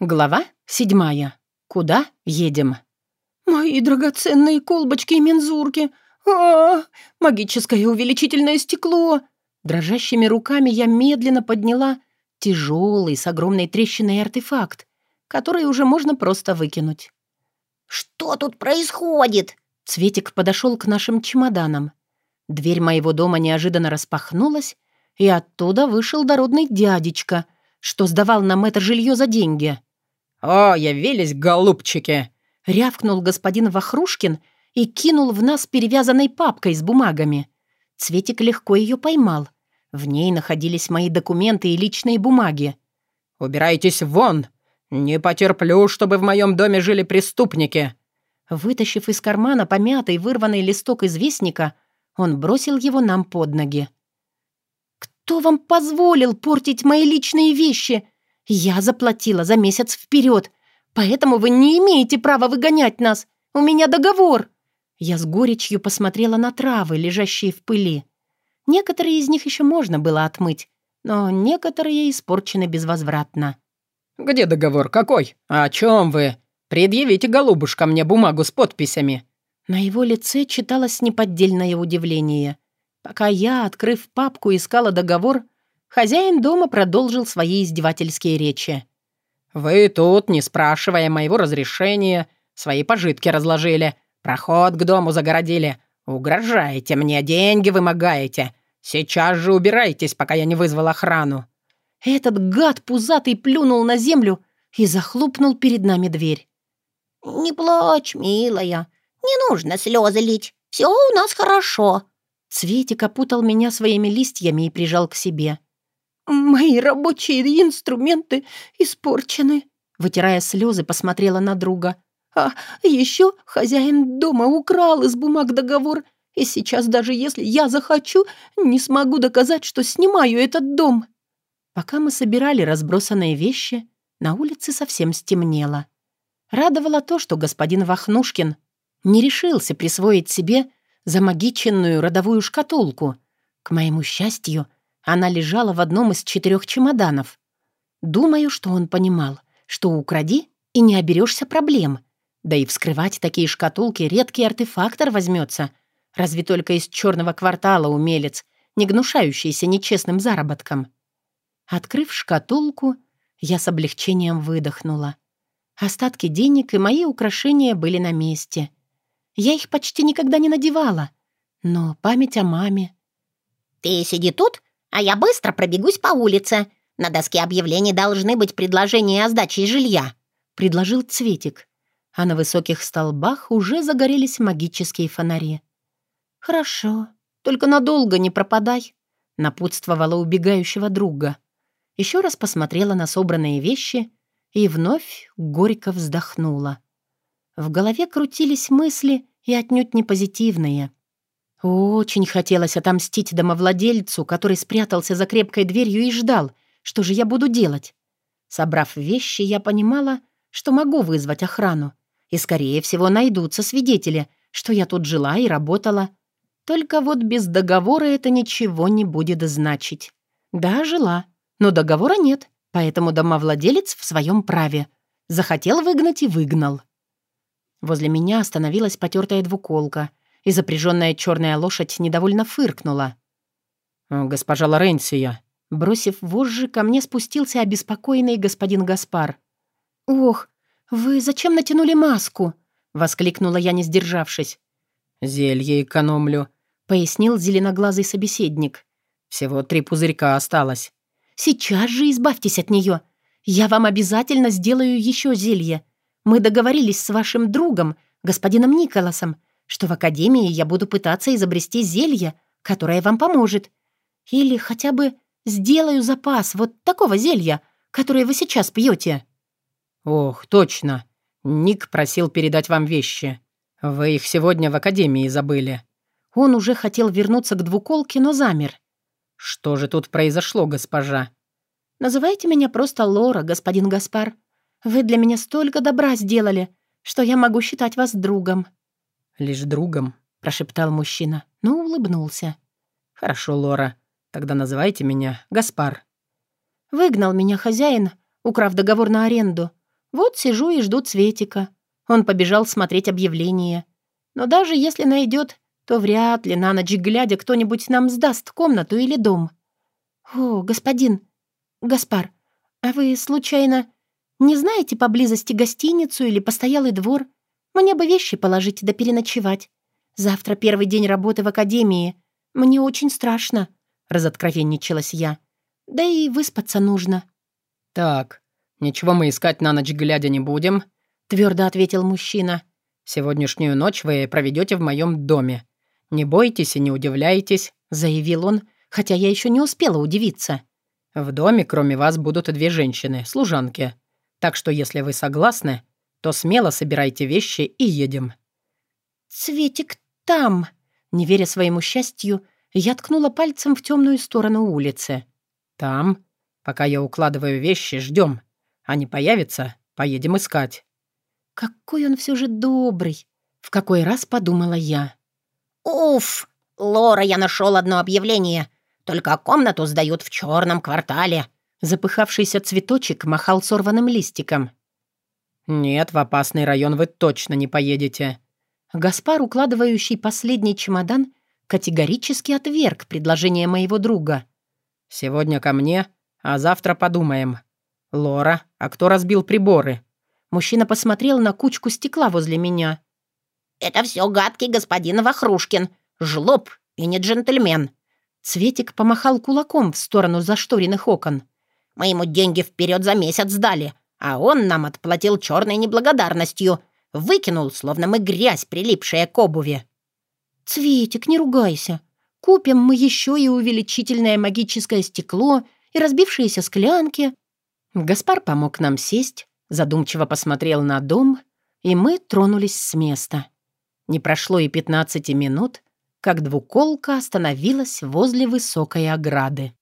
Глава седьмая. Куда едем? «Мои драгоценные колбочки и мензурки! а, -а, -а Магическое увеличительное стекло!» Дрожащими руками я медленно подняла тяжелый с огромной трещиной артефакт, который уже можно просто выкинуть. «Что тут происходит?» Цветик подошел к нашим чемоданам. Дверь моего дома неожиданно распахнулась, и оттуда вышел дородный дядечка, что сдавал нам это жилье за деньги. «О, явились голубчики!» — рявкнул господин Вахрушкин и кинул в нас перевязанной папкой с бумагами. Цветик легко ее поймал. В ней находились мои документы и личные бумаги. «Убирайтесь вон! Не потерплю, чтобы в моем доме жили преступники!» Вытащив из кармана помятый вырванный листок известника, он бросил его нам под ноги. «Кто вам позволил портить мои личные вещи? Я заплатила за месяц вперед, поэтому вы не имеете права выгонять нас. У меня договор». Я с горечью посмотрела на травы, лежащие в пыли. Некоторые из них еще можно было отмыть, но некоторые испорчены безвозвратно. «Где договор? Какой? О чем вы? Предъявите, голубушка, мне бумагу с подписями». На его лице читалось неподдельное удивление. Пока я, открыв папку, искала договор, хозяин дома продолжил свои издевательские речи. «Вы тут, не спрашивая моего разрешения, свои пожитки разложили, проход к дому загородили, угрожаете мне, деньги вымогаете. Сейчас же убирайтесь, пока я не вызвал охрану». Этот гад пузатый плюнул на землю и захлопнул перед нами дверь. «Не плачь, милая, не нужно слезы лить, все у нас хорошо», Цветик опутал меня своими листьями и прижал к себе. «Мои рабочие инструменты испорчены», вытирая слезы, посмотрела на друга. «А еще хозяин дома украл из бумаг договор, и сейчас даже если я захочу, не смогу доказать, что снимаю этот дом». Пока мы собирали разбросанные вещи, на улице совсем стемнело. Радовало то, что господин Вахнушкин не решился присвоить себе замагиченную родовую шкатулку. К моему счастью, она лежала в одном из четырех чемоданов. Думаю, что он понимал, что укради и не оберешься проблем. Да и вскрывать такие шкатулки редкий артефактор возьмется. Разве только из черного квартала умелец, не гнушающийся нечестным заработком. Открыв шкатулку, я с облегчением выдохнула. Остатки денег и мои украшения были на месте — я их почти никогда не надевала. Но память о маме... «Ты сиди тут, а я быстро пробегусь по улице. На доске объявлений должны быть предложения о сдаче жилья», — предложил Цветик. А на высоких столбах уже загорелись магические фонари. «Хорошо, только надолго не пропадай», — напутствовала убегающего друга. Еще раз посмотрела на собранные вещи и вновь горько вздохнула. В голове крутились мысли и отнюдь не позитивные. Очень хотелось отомстить домовладельцу, который спрятался за крепкой дверью и ждал, что же я буду делать. Собрав вещи, я понимала, что могу вызвать охрану. И, скорее всего, найдутся свидетели, что я тут жила и работала. Только вот без договора это ничего не будет значить. Да, жила, но договора нет, поэтому домовладелец в своем праве. Захотел выгнать и выгнал. Возле меня остановилась потертая двуколка, и запряженная черная лошадь недовольно фыркнула. «Госпожа Лоренция!» Бросив вожжи, ко мне спустился обеспокоенный господин Гаспар. «Ох, вы зачем натянули маску?» — воскликнула я, не сдержавшись. «Зелье экономлю», — пояснил зеленоглазый собеседник. «Всего три пузырька осталось». «Сейчас же избавьтесь от нее. Я вам обязательно сделаю еще зелье. Мы договорились с вашим другом, господином Николасом, что в академии я буду пытаться изобрести зелье, которое вам поможет. Или хотя бы сделаю запас вот такого зелья, которое вы сейчас пьете. «Ох, точно. Ник просил передать вам вещи. Вы их сегодня в академии забыли». Он уже хотел вернуться к двуколке, но замер. «Что же тут произошло, госпожа?» «Называйте меня просто Лора, господин Гаспар. Вы для меня столько добра сделали, что я могу считать вас другом». «Лишь другом?» — прошептал мужчина, но улыбнулся. «Хорошо, Лора. Тогда называйте меня Гаспар». Выгнал меня хозяин, украв договор на аренду. Вот сижу и жду Цветика. Он побежал смотреть объявление. Но даже если найдет, то вряд ли на ночь глядя кто-нибудь нам сдаст комнату или дом. О, господин, Гаспар, а вы, случайно, не знаете поблизости гостиницу или постоялый двор? Мне бы вещи положить да переночевать. Завтра первый день работы в академии. Мне очень страшно», — разоткровенничалась я. «Да и выспаться нужно». «Так, ничего мы искать на ночь глядя не будем», — твердо ответил мужчина. «Сегодняшнюю ночь вы проведете в моем доме. Не бойтесь и не удивляйтесь», — заявил он, хотя я еще не успела удивиться. «В доме, кроме вас, будут две женщины, служанки. Так что, если вы согласны, то смело собирайте вещи и едем». «Цветик там!» Не веря своему счастью, я ткнула пальцем в темную сторону улицы. «Там? Пока я укладываю вещи, ждем. Они появятся, поедем искать». «Какой он все же добрый!» В какой раз подумала я. «Уф! Лора, я нашел одно объявление. Только комнату сдают в черном квартале». Запыхавшийся цветочек махал сорванным листиком. «Нет, в опасный район вы точно не поедете». Гаспар, укладывающий последний чемодан, категорически отверг предложение моего друга. «Сегодня ко мне, а завтра подумаем. Лора, а кто разбил приборы?» Мужчина посмотрел на кучку стекла возле меня. «Это все гадкий господин Вахрушкин, жлоб и не джентльмен». Цветик помахал кулаком в сторону зашторенных окон. «Мы ему деньги вперед за месяц дали, а он нам отплатил черной неблагодарностью. Выкинул, словно мы грязь, прилипшая к обуви». «Цветик, не ругайся. Купим мы еще и увеличительное магическое стекло, и разбившиеся склянки». Гаспар помог нам сесть, задумчиво посмотрел на дом, и мы тронулись с места. Не прошло и пятнадцати минут, как двуколка остановилась возле высокой ограды.